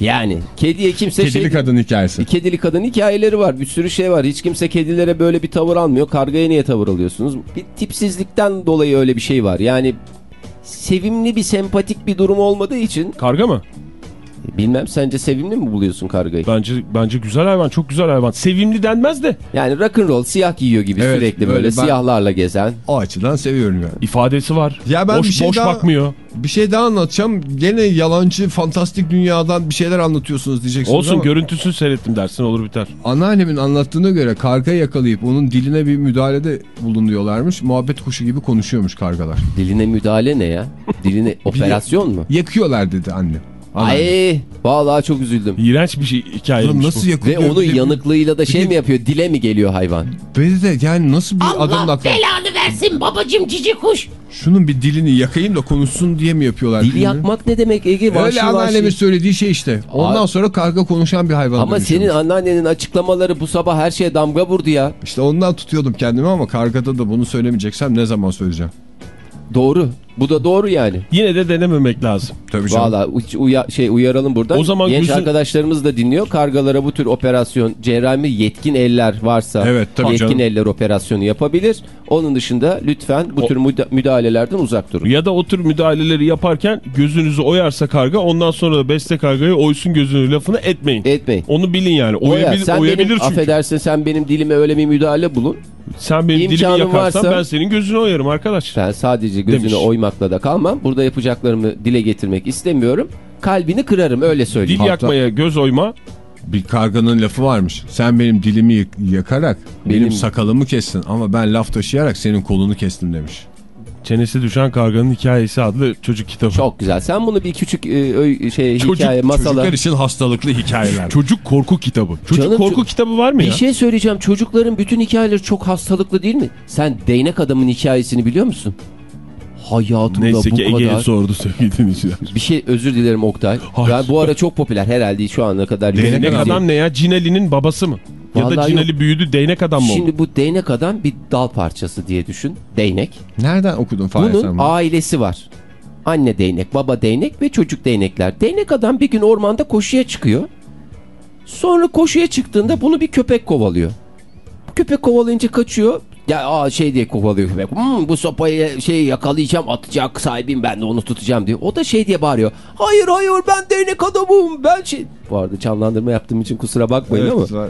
Yani kediye kimse Kedili şey... kadın hikayesi. Bir kedili kadın hikayeleri var. Bir sürü şey var. Hiç kimse kedilere böyle bir tavır almıyor. Kargaya niye tavır alıyorsunuz? Bir tipsizlikten dolayı öyle bir şey var. Yani sevimli bir sempatik bir durum olmadığı için Karga mı? Bilmem sence sevimli mi buluyorsun kargayı? Bence bence güzel hayvan. Çok güzel hayvan. Sevimli denmez de. Yani rock and roll siyah giyiyor gibi Evet, sürekli böyle, siyahlarla gezen. O açıdan seviyorum yani. ifadesi var. Ya ben boş bir şey boş daha- bakmıyor. Bir şey daha anlatacağım. Gene yalancı, fantastik dünyadan bir şeyler anlatıyorsunuz diyeceksiniz Olsun ama... görüntüsünü seyrettim dersin olur biter. Anneannemin anlattığına göre karga yakalayıp onun diline bir müdahalede bulunuyorlarmış. Muhabbet kuşu gibi konuşuyormuş kargalar. Diline müdahale ne ya? Diline *laughs* operasyon mu? Yakıyorlar dedi anne. Ay vallahi çok üzüldüm. İğrenç bir şey hikayeymiş nasıl bu. Ve onun Bir de- yanıklığıyla da şey mi yapıyor? Dile mi geliyor hayvan? Beni de yani nasıl bir adamın aklına... belanı Affedersin babacım cici kuş. Şunun bir dilini yakayım da konuşsun diye mi yapıyorlar? Dili bilmiyorum. yakmak ne demek Ege? Vahşi Öyle anneannemin vahşi. söylediği şey işte. Ondan sonra karga konuşan bir hayvan. Ama senin anneannenin açıklamaları bu sabah her şeye damga vurdu ya. İşte ondan tutuyordum kendimi ama kargada da bunu söylemeyeceksem ne zaman söyleyeceğim? Doğru. Bu da doğru yani. Yine de denememek lazım. Tabii canım. Valla uya, şey uyaralım buradan. O zaman Genç gözün- arkadaşlarımız da dinliyor. Kargalara bu tür operasyon cerrahimi yetkin eller varsa Evet, tabii yetkin canım. eller operasyonu yapabilir. Onun dışında lütfen bu tür müda- müdahalelerden uzak durun. Ya da o tür müdahaleleri yaparken gözünüzü oyarsa karga ondan sonra da beste kargayı oysun gözünü lafını etmeyin. Etmeyin. Onu bilin yani. Oya, Oyabil, sen oyabilir benim, çünkü. affedersin sen benim dilime öyle bir müdahale bulun. Sen benim dilimi İmkanın yakarsan varsa- ben senin gözünü oyarım arkadaş. Ben sadece gözünü Demiş. Oymakla da kalmam. Burada yapacaklarımı dile getirmek istemiyorum. Kalbini kırarım öyle söyleyeyim. Dil Hatta- yakmaya göz oyma. Bir karganın lafı varmış. Sen benim dilimi yak- yakarak benim... Benim- sakalımı kestin ama ben laf taşıyarak senin kolunu kestim demiş. Çenesi düşen karganın hikayesi adlı çocuk kitabı. Çok güzel. Sen bunu bir küçük e, şey Çocuk, hikaye masala. Çocuklar için hastalıklı hikayeler. *laughs* Çocuk korku kitabı. Çocuk Canım, korku kitabı var mı Bir ya? şey söyleyeceğim. Çocukların bütün hikayeleri çok hastalıklı değil mi? Sen değnek adamın hikayesini biliyor musun? Hayatımda Neyse bu ki Ege'ye kadar. sordu sevgili dinleyiciler. Bir şey özür dilerim Oktay. Hayır. Ben bu ara çok popüler herhalde şu ana kadar. Değnek adam ne ya? Cinali'nin babası mı? ya da Vallahi Cinali büyüdü değnek adam mı oldu? Şimdi bu değnek adam bir dal parçası diye düşün. Değnek. Nereden okudun Fahir Bunun sen bunu? ailesi var. Anne değnek, baba değnek ve çocuk değnekler. Değnek adam bir gün ormanda koşuya çıkıyor. Sonra koşuya çıktığında bunu bir köpek kovalıyor. Köpek kovalayınca kaçıyor. Ya aa, şey diye kovalıyor köpek. "Hmm, bu sopayı şey yakalayacağım atacak sahibim ben de onu tutacağım diyor. O da şey diye bağırıyor. Hayır hayır ben değnek adamım ben şey. Bu arada canlandırma yaptığım için kusura bakmayın Evet, ama. var.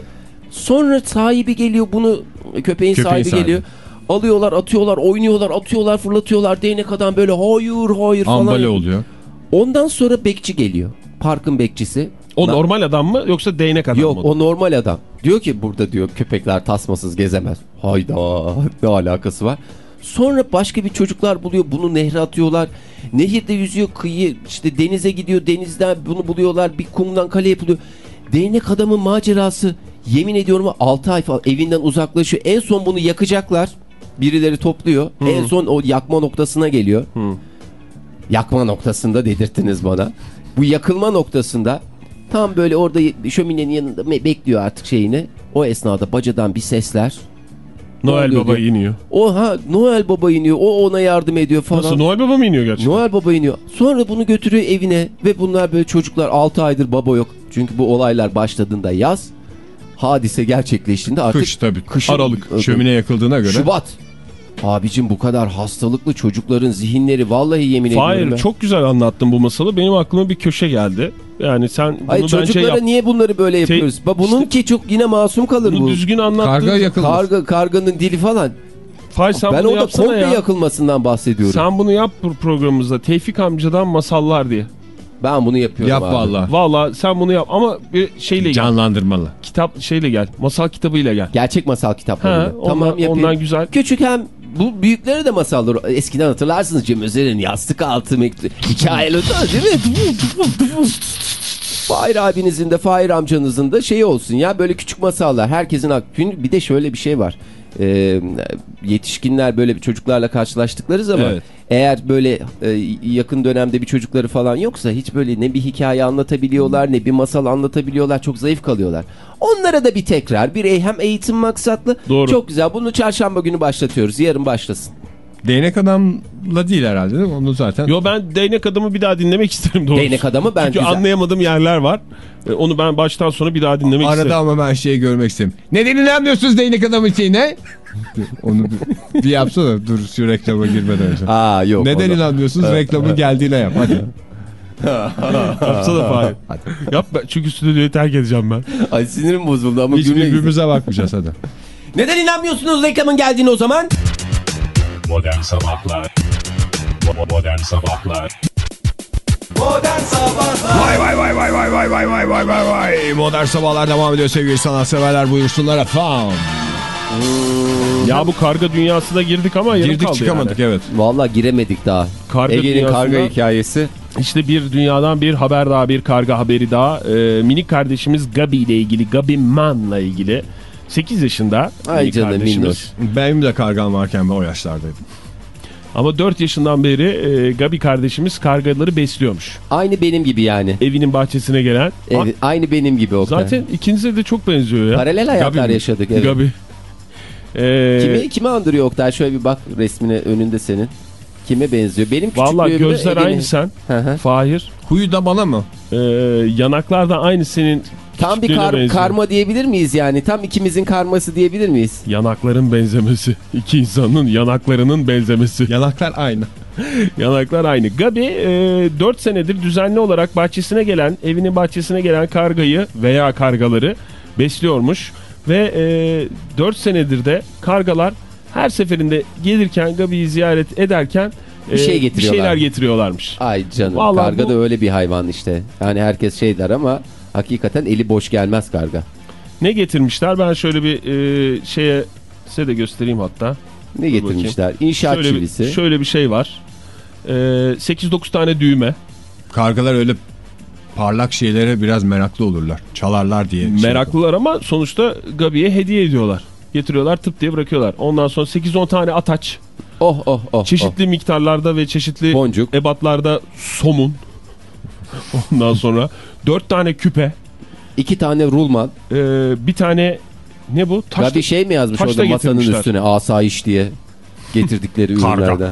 Sonra sahibi geliyor bunu köpeğin, sahibi, sahibi. geliyor. Alıyorlar, atıyorlar, oynuyorlar, atıyorlar, fırlatıyorlar. Değnek adam böyle hayır hayır falan. Ambale oluyor. Ondan sonra bekçi geliyor. Parkın bekçisi. O Na- normal adam mı yoksa değnek adam Yok mı? o normal adam. Diyor ki burada diyor köpekler tasmasız gezemez. Hayda ne alakası var. Sonra başka bir çocuklar buluyor bunu nehre atıyorlar. Nehirde yüzüyor kıyı işte denize gidiyor denizden bunu buluyorlar bir kumdan kale yapılıyor. Değnek adamın macerası yemin ediyorum 6 ay falan evinden uzaklaşıyor. En son bunu yakacaklar. Birileri topluyor. En son o yakma noktasına geliyor. Yakma noktasında dedirttiniz bana. Bu yakılma noktasında tam böyle orada şöminenin yanında bekliyor artık şeyini. O esnada bacadan bir sesler. Noel Baba diyor. iniyor. O ha Noel Baba iniyor. O ona yardım ediyor falan. Nasıl Noel Baba mı iniyor gerçekten? Noel Baba iniyor. Sonra bunu götürüyor evine ve bunlar böyle çocuklar 6 aydır baba yok. Çünkü bu olaylar başladığında yaz. Hadise gerçekleştiğinde artık Kış tabii. kışın- Aralık. Şömine yakıldığına göre. Şubat. Abicim bu kadar hastalıklı çocukların zihinleri vallahi yemin ediyorum. Hayır çok güzel anlattın bu masalı. Benim aklıma bir köşe geldi. Yani sen bunu Hayır bence çocuklara yap. niye bunları böyle yapıyoruz? Ba bununki çok yine masum kalır Bunu bu. düzgün anlattın. Karga yakılmaz. Karga, karganın dili falan. Fay sen ben bunu orada komple ya. yakılmasından bahsediyorum. Sen bunu yap bu programımızda. Tevfik amcadan masallar diye. Ben bunu yapıyorum Yap abi. valla. Valla sen bunu yap ama bir şeyle gel. Canlandırmalı. Kitap şeyle gel. Masal kitabıyla gel. Gerçek masal kitaplarıyla. Ha, tamam ondan, yapayım. ondan güzel. Küçük hem bu büyüklere de masallar. Eskiden hatırlarsınız Cem Özer'in yastık altı. Hikayeli değil mi? Fahir abinizin de Fahir amcanızın da şeyi olsun ya böyle küçük masallar. Herkesin aklı. Bir de şöyle bir şey var. Ee, yetişkinler böyle bir çocuklarla karşılaştıkları zaman Evet. eğer böyle e, yakın dönemde bir çocukları falan yoksa hiç böyle ne bir hikaye anlatabiliyorlar ne bir masal anlatabiliyorlar çok zayıf kalıyorlar. Onlara da bir tekrar bir e- hem eğitim maksatlı Doğru. çok güzel bunu çarşamba günü başlatıyoruz yarın başlasın. Değnek adamla değil herhalde değil mi? Onu zaten. Yo ben değnek adamı bir daha dinlemek isterim doğrusu. Değnek adamı ben Çünkü güzel. anlayamadığım yerler var. E, Onu ben baştan sona bir daha dinlemek Arada isterim. ama ben şeyi görmek istedim. Neden inanmıyorsunuz değnek adamın şeyine? Onu bir, bir yapsana dur şu reklama girmeden önce. Aa yok. Neden inanmıyorsunuz? Reklamın geldiğine yap hadi. *laughs* Yapsana Fahir. Yap ben, çünkü stüdyoyu terk edeceğim ben. Ay sinirim bozuldu ama Hiç gülmeyiz. birbirimize bakmayacağız hadi. Neden inanmıyorsunuz reklamın geldiğini o zaman? Modern Sabahlar Modern Sabahlar Modern Sabahlar Vay vay vay vay vay vay vay vay vay vay vay. Modern sabahlar devam ediyor sevgili sanatseverler buyursunlar efendim. Ya bu karga dünyasına girdik ama yarım Girdik kaldı çıkamadık yani. evet. Vallahi giremedik daha. Karga Ege'nin karga hikayesi. İşte bir dünyadan bir haber daha bir karga haberi daha. Ee, minik kardeşimiz Gabi ile ilgili Gabi Man'la ilgili 8 yaşında. Ay canım, kardeşimiz. Benim de kargam varken ben o yaşlardaydım. Ama 4 yaşından beri e, Gabi kardeşimiz kargaları besliyormuş. Aynı benim gibi yani. Evinin bahçesine gelen. Evet, aynı benim gibi Oktay. Zaten ikinize de çok benziyor ya. Paralel hayatlar mi? yaşadık. Evet. Gabi. Ee, Kimi, kimi andırıyor Oktay? Şöyle bir bak resmine önünde senin. Kime benziyor? Benim Valla küçüklüğümde gözler Ege'nin- aynı sen. Hı hı. Fahir. Huyu da bana mı? Ee, yanaklar da aynı senin Tam bir kar- benziyor. karma diyebilir miyiz yani? Tam ikimizin karması diyebilir miyiz? Yanakların benzemesi. İki insanın yanaklarının benzemesi. Yanaklar aynı. *laughs* Yanaklar aynı. Gabi e, 4 senedir düzenli olarak bahçesine gelen, evinin bahçesine gelen kargayı veya kargaları besliyormuş. Ve e, 4 senedir de kargalar her seferinde gelirken Gabi'yi ziyaret ederken Bir şey bir getiriyorlar. şeyler getiriyorlar. Ay canım Vallahi karga bu- da öyle bir hayvan işte. Yani herkes şey der ama hakikaten eli boş gelmez karga. Ne getirmişler? Ben şöyle bir e, şeye size de göstereyim hatta. Ne getirmişler? İnşaat Şöyle çivisi. bir, şöyle bir şey var. E, 8-9 tane düğme. Kargalar öyle parlak şeylere biraz meraklı olurlar. Çalarlar diye. şey Meraklılar ama sonuçta Gabi'ye hediye ediyorlar. Getiriyorlar tıp diye bırakıyorlar. Ondan sonra 8-10 tane ataç. Oh oh oh. Çeşitli miktarlarda ve çeşitli oh. Boncuk. ebatlarda somun. *laughs* Ondan sonra 4 tane küpe. iki tane rulman. e, bir tane ne bu? Taş Ya bir şey mi yazmış orada masanın üstüne asayiş diye getirdikleri *laughs* Karga. ürünlerden.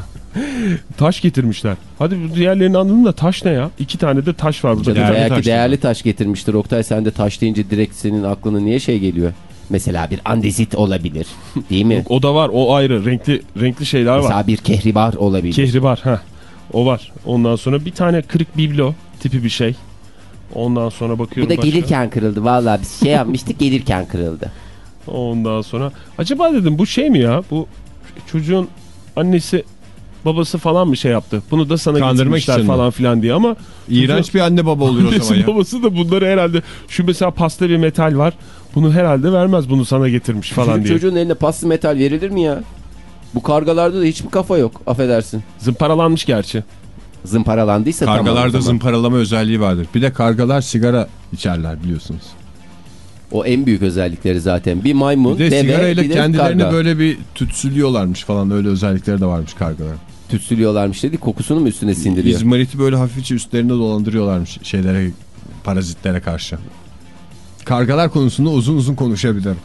taş getirmişler. Hadi diğerlerini anladım da taş ne ya? İki tane de taş var burada. Belki taş değerli taş getirmiştir Oktay. Sen de taş deyince direkt senin aklına niye şey geliyor? Mesela bir andezit olabilir. Değil mi? O da var. O ayrı. Renkli renkli şeyler var. Mesela bir kehribar olabilir. Kehribar ha. O var. Ondan sonra bir tane kırık biblo tipi bir şey. Ondan sonra Bu bakıyorum da başka. gelirken kırıldı. Vallahi biz şey yapmıştık gelirken kırıldı. Ondan sonra acaba dedim bu şey mi ya? Bu çocuğun annesi babası falan bir şey yaptı. Bunu da sana Kandırmak getirmişler mi? falan filan diye ama İğrenç bir anne baba olur o zaman ya. *laughs* babası da bunları herhalde şu mesela pasta bir metal var. Bunu herhalde vermez bunu sana getirmiş falan Çocuk- diye. Çocuğun eline paslı metal verilir mi ya? Bu kargalarda da hiç mi kafa yok? Affedersin. Zımparalanmış gerçi. Zımparalandıysa tamam. Kargalarda zaman. zımparalama özelliği vardır. Bir de kargalar sigara içerler biliyorsunuz. O en büyük özellikleri zaten. Bir maymun, Bir de deve, sigarayla bir de kendilerini karga. böyle bir tütsülüyorlarmış falan öyle özellikleri de varmış kargalar. tütsülüyorlarmış dedi. Kokusunu mu üstüne sindiriyor? İzmariti böyle hafifçe üstlerinde dolandırıyorlarmış şeylere parazitlere karşı. Kargalar konusunda uzun uzun konuşabilirim.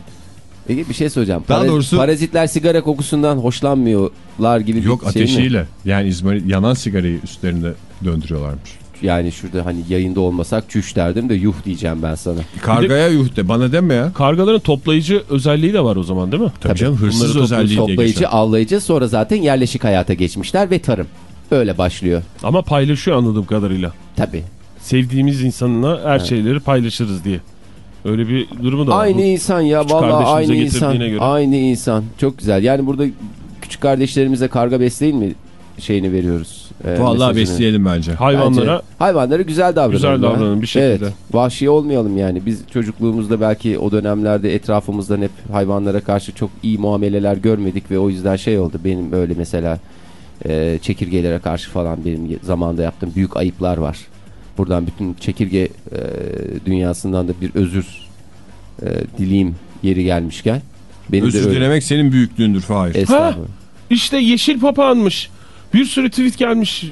Peki bir şey söyleyeceğim. Daha Para- doğrusu- Parazitler sigara kokusundan hoşlanmıyorlar gibi bir Yok şey mi? ateşiyle yani izmarit yanan sigarayı üstlerinde döndürüyorlarmış. Yani şurada hani yayında olmasak çüş derdim de yuh diyeceğim ben sana. Kargaya yuh de bana deme ya. Kargaların toplayıcı özelliği de var o zaman değil mi? Tabii canım hırsız Bunları özelliği diye Toplayıcı, geçer. avlayıcı sonra zaten yerleşik hayata geçmişler ve tarım. Öyle başlıyor. Ama paylaşıyor anladığım kadarıyla. Tabii. Sevdiğimiz insanla her şeyleri paylaşırız diye. Öyle bir durumu da var. Aynı Bu- insan ya kardeşimize aynı insan. göre. Aynı insan. Çok güzel. Yani burada küçük kardeşlerimize karga besleyin mi şeyini veriyoruz. Ee, Vallahi mesajını. besleyelim bence. Hayvanlara Bence hayvanlara güzel davranalım. Güzel davranalım bir şekilde. Evet. Vahşi olmayalım yani. Biz çocukluğumuzda belki o dönemlerde etrafımızdan hep hayvanlara karşı çok iyi muameleler görmedik ve o yüzden şey oldu. Benim öyle mesela e, çekirgelere karşı falan benim zamanında yaptığım büyük ayıplar var. Buradan bütün çekirge e, dünyasından da bir özür e, dileyim yeri gelmişken. Benim Özür dilemek senin büyüklüğündür Fahir. Estağfurullah. işte yeşil papağanmış. Bir sürü tweet gelmiş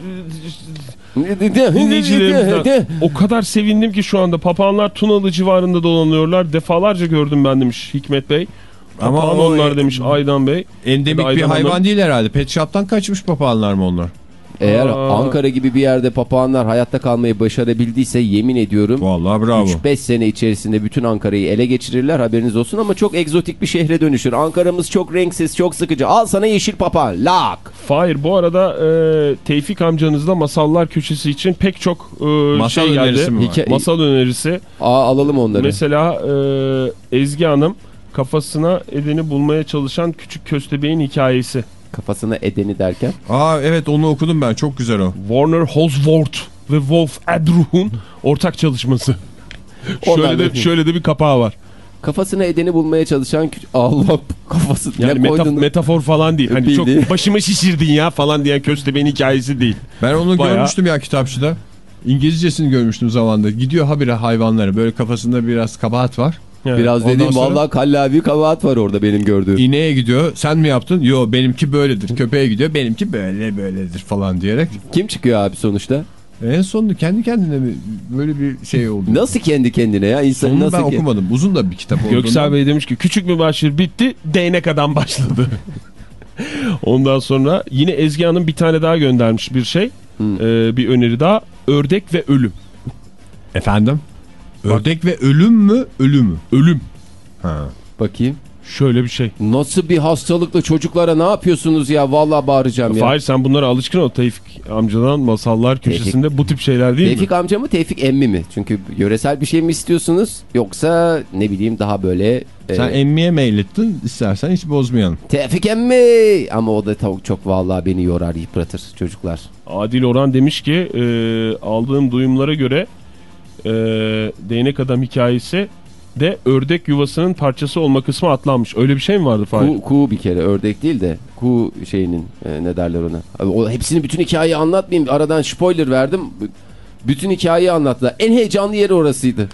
dinleyicilerimizden. O kadar sevindim ki şu anda papağanlar Tunalı civarında dolanıyorlar. Defalarca gördüm ben demiş Hikmet Bey. Ama Papağan onlar demiş Aydan Bey. Endemik Aydan bir hayvan Hanım. değil herhalde. Pet shop'tan kaçmış papağanlar mı onlar? Eğer Aa. Ankara gibi bir yerde papağanlar hayatta kalmayı başarabildiyse yemin ediyorum Vallahi bravo. 3-5 sene içerisinde bütün Ankara'yı ele geçirirler haberiniz olsun ama çok egzotik bir şehre dönüşür. Ankara'mız çok renksiz, çok sıkıcı. Al sana yeşil papağan. Lak. Fahir bu arada e, Tevfik amcanızla masallar köşesi için pek çok e, Masal şey geldi. önerisi mi var? Hikaye- Masal önerisi. Aa, alalım onları. Mesela e, Ezgi Hanım kafasına edeni bulmaya çalışan küçük köstebeğin hikayesi. Kafasına edeni derken. Aa evet onu okudum ben. Çok güzel o. Warner Holsworth ve Wolf Adruh'un ortak çalışması. *laughs* Şöyle de şöyle de bir kapağı var. Kafasına edeni bulmaya çalışan. Allah kafası. Yani ne metaf- koydun? metafor falan değil. Hani Bildiğin. çok başıma şişirdin ya falan diyen köstebeğin hikayesi değil. Ben onu Bayağı- görmüştüm ya kitapçıda. İngilizcesini görmüştüm zamanında. Gidiyor habire hayvanları. Böyle kafasında biraz kabahat var. Evet. Biraz Ondan dediğim sonra- vallahi kallavi kabahat var orada benim gördüğüm. İneğe gidiyor. Sen mi yaptın? Yo benimki böyledir. Köpeğe gidiyor. Benimki böyle böyledir falan diyerek. Kim çıkıyor abi sonuçta? En sonunda kendi kendine mi böyle bir şey oldu? Nasıl kendi kendine ya? İnsan Sonunu nasıl ben ki? okumadım. Uzun da bir kitap olduğundan. Göksel Bey demiş ki küçük mübaşir bitti değnek adam başladı. *laughs* Ondan sonra yine Ezgi Hanım bir tane daha göndermiş bir şey. Ee, bir öneri daha. Ördek ve ölüm. Efendim? Ördek ve ölüm mü? Ölü mü? Ölüm. Ha. Bakayım. Şöyle bir şey. Nasıl bir hastalıkla çocuklara ne yapıyorsunuz ya? Vallahi bağıracağım ya. Fahir sen bunlara alışkın ol. Tevfik amcadan masallar köşesinde bu tip şeyler değil Tevfik mi? amca mı Tevfik emmi mi? Çünkü yöresel bir şey mi istiyorsunuz? Yoksa ne bileyim daha böyle... e, Sen emmiye meylettin. İstersen hiç bozmayalım. Tevfik emmi! Ama o da çok, çok vallahi beni yorar yıpratır çocuklar. Adil Orhan demiş ki e, aldığım duyumlara göre e, değnek adam hikayesi de ördek yuvasının parçası olma kısmı atlanmış. Öyle bir şey mi vardı Fahir? Ku, ku bir kere ördek değil de ku şeyinin e, ne derler ona. Abi o, hepsini bütün hikayeyi anlatmayayım. Aradan spoiler verdim. Bütün hikayeyi anlattılar. En heyecanlı yeri orasıydı.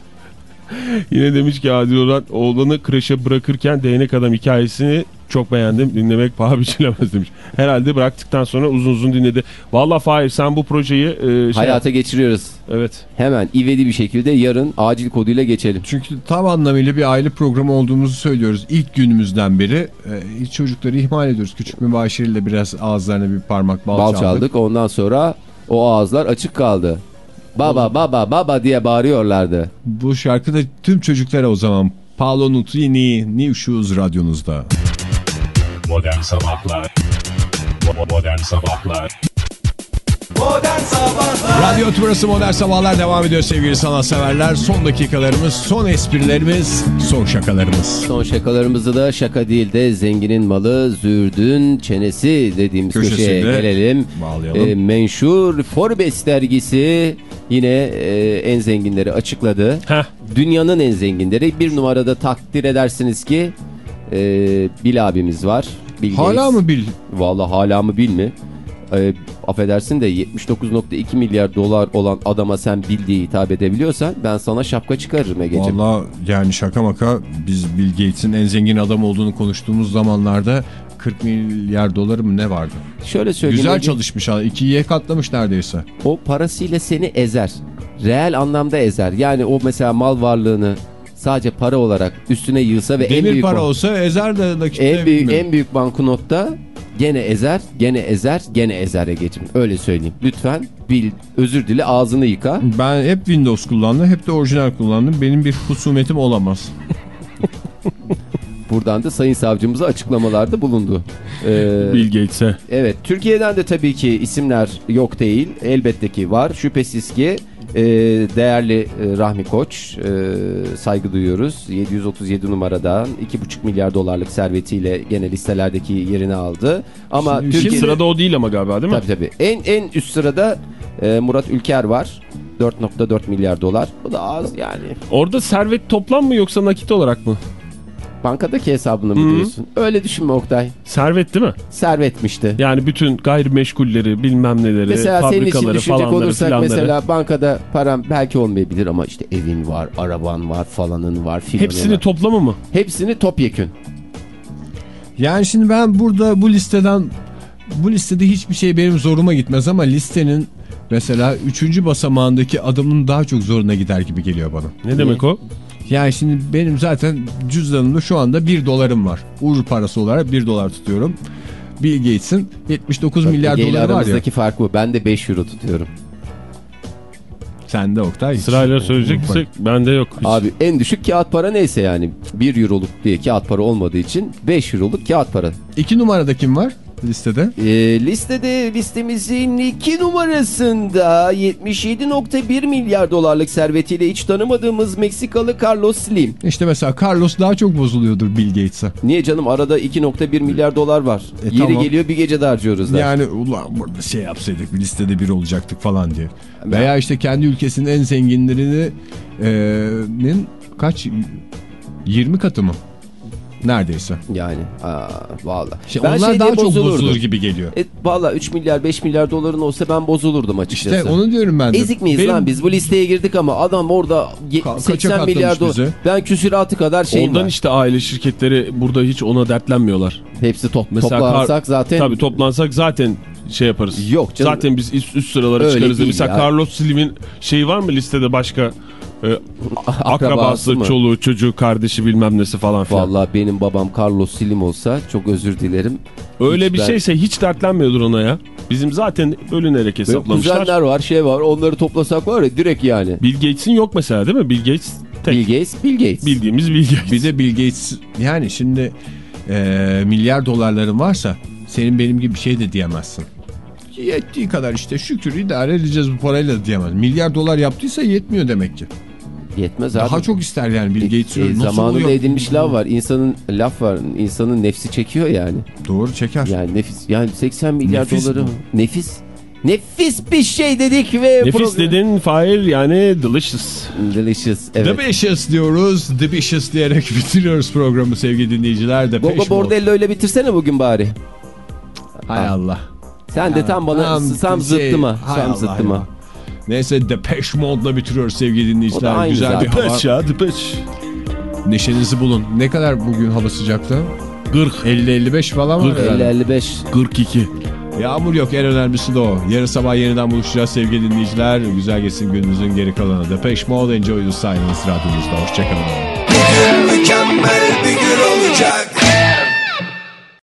*laughs* Yine demiş ki Adil Orhan oğlanı kreşe bırakırken değnek adam hikayesini çok beğendim. Dinlemek paha biçilemez demiş. Herhalde bıraktıktan sonra uzun uzun dinledi. Valla Fahir sen bu projeyi e, şey Hayata geçiriyoruz. Evet. Hemen ivedi bir şekilde yarın acil koduyla geçelim. Çünkü tam anlamıyla bir aile programı olduğumuzu söylüyoruz. İlk günümüzden beri e, hiç çocukları ihmal ediyoruz. Küçük mübaşiriyle biraz ağızlarına bir parmak bal, Bal çaldık. çaldık. Ondan sonra o ağızlar açık kaldı. Baba baba baba diye bağırıyorlardı. Bu şarkı da tüm çocuklara o zaman Paolo Nutini, New Shoes radyonuzda. Modern Sabahlar Modern Sabahlar Modern Sabahlar Radyo Tümrüt'ü Modern Sabahlar devam ediyor sevgili sanatseverler. Son dakikalarımız, son esprilerimiz, son şakalarımız. Son şakalarımızı da şaka değil de zenginin malı zürdün çenesi dediğimiz Köşesinde köşeye gelelim. bağlayalım. Ee, menşur Forbes dergisi yine e, en zenginleri açıkladı. Heh. Dünyanın en zenginleri bir numarada takdir edersiniz ki e, Bill abimiz var. Bill Hala Gates. mı bil? Vallahi hala mı bil mi? E, affedersin de 79.2 milyar dolar olan adama sen Bill diye hitap edebiliyorsan ben sana şapka çıkarırım Ege'ciğim. Valla yani şaka maka biz Bill Gates'in en zengin adam olduğunu konuştuğumuz zamanlarda 40 milyar doları mı ne vardı? Şöyle söyleyeyim. Güzel Ege, çalışmış. İkiye katlamış neredeyse. O parasıyla seni ezer. Reel anlamda ezer. Yani o mesela mal varlığını sadece para olarak üstüne yığsa ve en Demir büyük para olsa ezer de nakitte en büyük bilmiyorum. en büyük banknotta gene ezer, gene ezer, gene ezer Ege'ciğim. Öyle söyleyeyim. Lütfen bil, özür dile ağzını yıka. Ben hep Windows kullandım, hep de orijinal kullandım. Benim bir husumetim olamaz. *laughs* Buradan da sayın savcımıza açıklamalarda bulundu. Ee, Bill Gates'e. Evet, Türkiye'den de tabii ki isimler yok değil. Elbette ki var. Şüphesiz ki e, değerli e, Rahmi Koç e, saygı duyuyoruz. 737 numaradan 2,5 milyar dolarlık servetiyle gene listelerdeki yerini aldı. Ama Şimdi- Türkiye'de... Sırada o değil ama galiba değil mi? Tabii tabii. En, en üst sırada e, Murat Ülker var. 4.4 milyar dolar. O da az yani. Orada servet toplam mı yoksa nakit olarak mı? Bankadaki hesabını mı Hı. diyorsun? Öyle düşünme Oktay. Servet değil mi? Servetmişti. Yani bütün gayrimeşgulleri bilmem neleri Mesela senin için fabrikaları düşünecek olursak filanları. mesela bankada param belki olmayabilir ama işte evin var, araban var, falanın var, filanın Hepsini var. toplamı mı? Hepsini topyekün. Yani şimdi ben burada bu listeden bu listede hiçbir şey benim zoruma gitmez ama listenin mesela 3. basamağındaki adamın daha çok zoruna gider gibi geliyor bana. Ne demek o? Yani şimdi benim zaten cüzdanımda şu anda 1 dolarım var. Uğur parası olarak 1 dolar tutuyorum. Bill Gates'in 79 milyar Ege ile doları var ya. aramızdaki fark bu. Ben de 5 euro tutuyorum. Sen de Oktay. hiç. Sırayla söyleyeceksek bende yok. Hiç. Abi en düşük kağıt para neyse yani. 1 euroluk diye kağıt para olmadığı için 5 euroluk kağıt para. 2 numarada kim var listede? Ee, listede listemizin 2 numarasında 77.1 milyar dolarlık servetiyle hiç tanımadığımız Meksikalı Carlos Slim. İşte mesela Carlos daha çok bozuluyordur Bill Gates'a. Niye canım arada 2.1 milyar dolar var. E, Yeri tamam. geliyor bir gecede harcıyoruz der. Yani ulan burada şey yapsaydık bir listede bir olacaktık falan diye. Veya işte kendi ülkesinin en zenginlerinin kaç 20 katı mı? Neredeyse. Yani aa, valla. İşte Ben onlar şey daha çok bozulur gibi geliyor. E, valla 3 milyar 5 milyar doların olsa ben bozulurdum açıkçası. İşte onu diyorum ben de. Ezik miyiz Benim- lan biz bu listeye girdik ama adam orada Ka- kaça 80 milyar dolar. Ben küsuratı kadar şeyim Ondan var. işte aile şirketleri burada hiç ona dertlenmiyorlar. Hepsi top, Mesela toplansak Kar- zaten Tabii toplansak zaten şey yaparız. Yok canım. Zaten biz üst, üst sıralara Öyle çıkarız. Mesela ya. Carlos Slim'in şeyi var mı listede başka e, akrabası, mı? çoluğu, çocuğu, kardeşi bilmem nesi falan filan. Vallahi benim babam Carlos Slim olsa çok özür dilerim. Öyle Hiç bir ben- şeyse hiç dertlenmiyordur ona ya. Bizim zaten bölünerek hesaplamışlar. kuzenler var şey var onları toplasak var ya direkt yani. Bill Gates'in yok mesela değil mi? Bill Gates tek. Bill Gates, Bill Gates. Bildiğimiz Bill Gates. Bir de Bill Gates yani şimdi e, milyar dolarların varsa senin benim gibi bir şey de diyemezsin. Yettiği kadar işte şükür idare edeceğiz bu parayla diyemez. Milyar dolar yaptıysa yetmiyor demek ki. Yetmez abi. Daha çok ister yani Bill Gates. E, Nasıl zamanında oluyor? edilmiş laf var. İnsanın laf var. İnsanın nefsi çekiyor yani. Doğru çeker. Yani nefis. Yani 80 milyar Nefis doları. bu. Nefis. Nefis bir şey dedik ve Nefis program- dedin Fahir yani delicious. Delicious. Evet. Delicious diyoruz. Delicious diyerek *laughs* bitiriyoruz programı sevgili dinleyiciler. Gogo. Bordello ile bitirsene bugün bari. Hay Allah. Sen de tam bana Tam tam şey, zıttıma. hay Tam Allah zıttıma. ya. Neyse Depeche Mode'la bitiriyoruz sevgili dinleyiciler. Güzel zaten. bir hava. Depeche ya depeche. Neşenizi bulun. Ne kadar bugün hava sıcaklığı? 40. 50-55 falan var 40, herhalde. 50-55. 42. Yağmur yok en önemlisi de o. Yarın sabah yeniden buluşacağız sevgili dinleyiciler. Güzel geçsin gününüzün geri kalanı. Depeche Mode Enjoy the Silence radyomuzda. Hoşçakalın. Mükemmel bir gün olacak